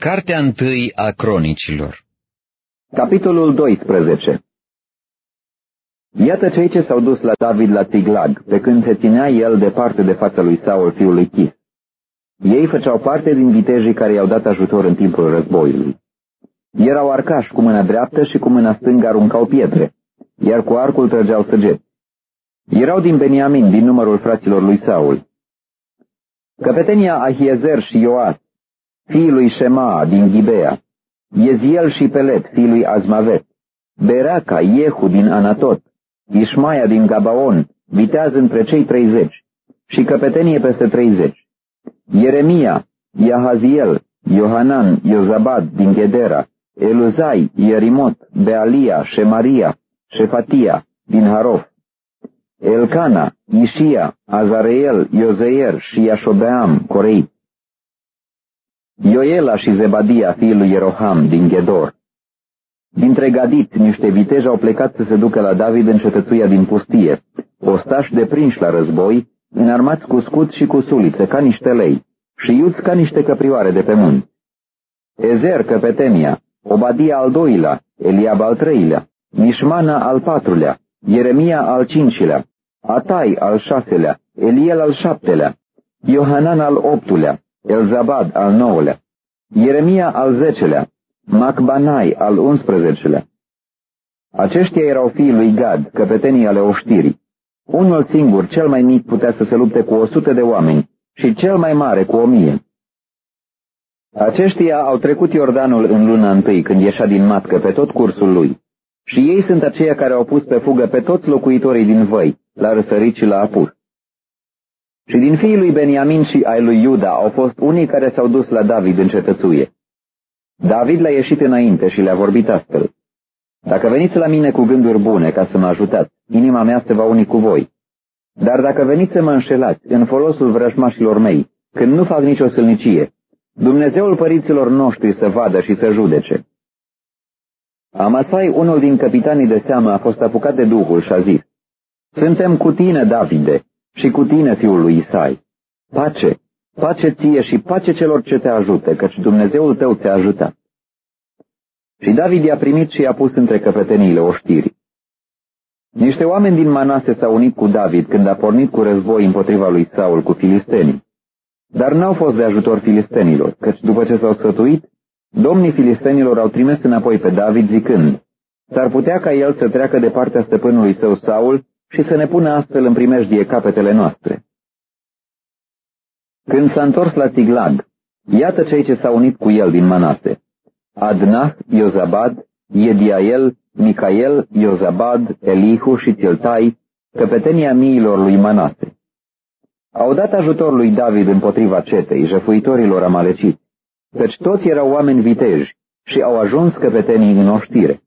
Cartea întâi a cronicilor Capitolul 12 Iată cei ce s-au dus la David la Tiglag, pe când se ținea el departe de fața lui Saul, fiul lui Chis. Ei făceau parte din vitejii care i-au dat ajutor în timpul războiului. Erau arcași cu mâna dreaptă și cu mâna stângă aruncau pietre, iar cu arcul trăgeau săgeți. Erau din Beniamin, din numărul fraților lui Saul. Căpetenia Ahiezer și Ioas, fiii lui Shema din Ghibea, Eziel și Pelet, fiii lui Azmavet, Beraca, Iehu din Anatot, Ismaia din Gabaon, vitează între cei treizeci, și căpetenie peste treizeci. Ieremia, Iahaziel, Iohanan, Iozabad din Gedera, Eluzai, Ierimot, Bealia, Shemaria, Shefatia din Harof, Elcana, Ishia, Azareel, Iozeier și Iașobeam, Corei. Ioela și Zebadia, fiul lui Ieroham, din Gedor. Dintre Gadit, niște viteji au plecat să se ducă la David în cetățuia din pustie, ostași deprinși la război, înarmați cu scut și cu sulițe, ca niște lei, și iuți ca niște căprioare de pe munți. Ezer, căpetemia, Obadia al doilea, Eliab al treilea, Mishmana al patrulea, Ieremia al cincilea, Atai al șaselea, Eliel al șaptelea, Iohanan al optulea, Elzabad al nouălea, Ieremia al zecelea, Macbanai al unsprezecelea. Aceștia erau fiii lui Gad, căpetenii ale oștirii. Unul singur, cel mai mic, putea să se lupte cu o sută de oameni și cel mai mare cu o mie. Aceștia au trecut Iordanul în luna întâi, când ieșea din matcă pe tot cursul lui. Și ei sunt aceia care au pus pe fugă pe toți locuitorii din văi, la răsărit și la apus. Și din fiii lui Beniamin și ai lui Iuda au fost unii care s-au dus la David în cetățuie. David le-a ieșit înainte și le-a vorbit astfel. Dacă veniți la mine cu gânduri bune ca să mă ajutați, inima mea se va uni cu voi. Dar dacă veniți să mă înșelați în folosul vrăjmașilor mei, când nu fac nicio sâlnicie, Dumnezeul părinților noștri să vadă și să judece. Amasai, unul din capitanii de seamă, a fost apucat de Duhul și a zis, Suntem cu tine, Davide, și cu tine, fiul lui Isai. Pace, pace ție și pace celor ce te ajută, căci Dumnezeul tău te-a ajutat. Și David i-a primit și i-a pus între căpeteniile oștirii. Niște oameni din Manase s-au unit cu David când a pornit cu război împotriva lui Saul cu filistenii. Dar n-au fost de ajutor filistenilor, căci după ce s-au sfătuit, domnii filistenilor au trimis înapoi pe David zicând, S-ar putea ca el să treacă de partea stăpânului său Saul și să ne pună astfel în primejdie capetele noastre. Când s-a întors la Tiglag, iată cei ce s-au unit cu el din Manase. Adnah, Iozabad, Ediael, Micael, Iozabad, Elihu și Tiltai, căpetenia miilor lui Manase. Au dat ajutor lui David împotriva cetei, jăfuitorilor amaleciți, căci toți erau oameni viteji și au ajuns căpetenii în oștire.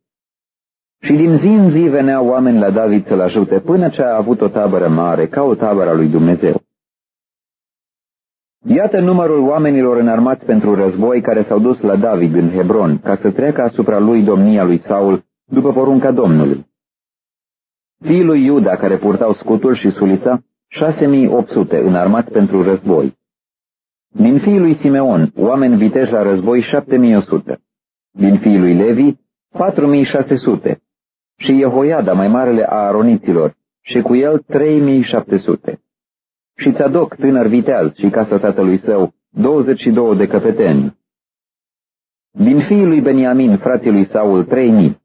Și din zi în zi veneau oameni la David să-l ajute, până ce a avut o tabără mare, ca o tabără a lui Dumnezeu. Iată numărul oamenilor înarmați pentru război care s-au dus la David în Hebron, ca să treacă asupra lui domnia lui Saul, după porunca Domnului. Fiii lui Iuda, care purtau scutul și sulița, 6800 înarmați pentru război. Din fiii lui Simeon, oameni viteji la război 7100. Din fiii lui Levi, 4600 și Jehoiada, mai marele a aroniților, și cu el 3700. Și Tzadok, tânăr viteaz, și casa tatălui său, 22 de căpeteni. Din fiii lui Beniamin, frații lui Saul, 3000,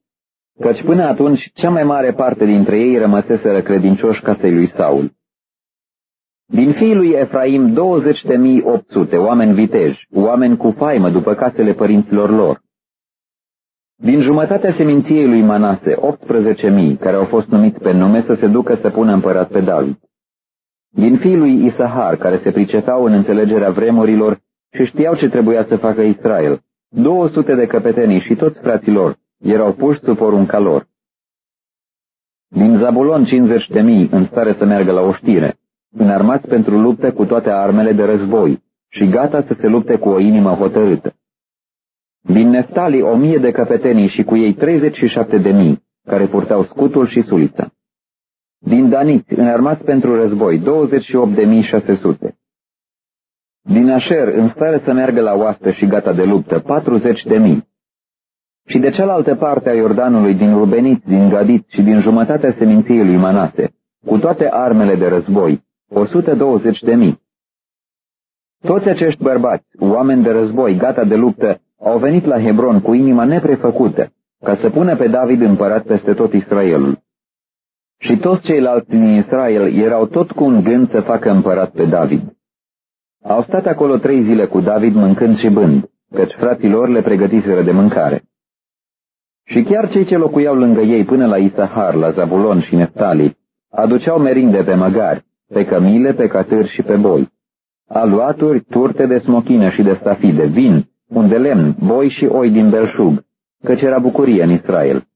căci până atunci cea mai mare parte dintre ei rămăseseră credincioși casei lui Saul. Din fiii lui Efraim, 20.800 oameni viteji, oameni cu faimă după casele părinților lor. Din jumătatea seminției lui Manase, 18.000, care au fost numiți pe nume să se ducă să pună împărat pe David. Din fiii lui Isahar, care se pricepeau în înțelegerea vremurilor și știau ce trebuia să facă Israel, 200 de căpetenii și toți fraților erau puși sub porunca lor. Din Zabulon 50.000 în stare să meargă la oștire, înarmați pentru lupte cu toate armele de război și gata să se lupte cu o inimă hotărâtă. Din Neftali o mie de căpetenii și cu ei 37 de mii, care purtau scutul și sulița. Din Daniți, înarmați pentru război, 28.600. Din Asher, în stare să meargă la oastă și gata de luptă, 40 de mii. Și de cealaltă parte a Iordanului, din Rubenit, din Gadit și din jumătatea seminției lui Manase, cu toate armele de război, 120 de mii. Toți acești bărbați, oameni de război, gata de luptă, au venit la Hebron cu inima neprefăcută, ca să pună pe David împărat peste tot Israelul. Și toți ceilalți din Israel erau tot cu un gând să facă împărat pe David. Au stat acolo trei zile cu David mâncând și bând, căci fraților le pregătiseră de mâncare. Și chiar cei ce locuiau lângă ei până la Isahar, la Zabulon și Neftali, aduceau merinde pe măgari, pe cămile, pe catâri și pe boi. Aluaturi, turte de smochină și de stafide, vin, un de lemn, boi și oi din belșug, căci era bucurie în Israel.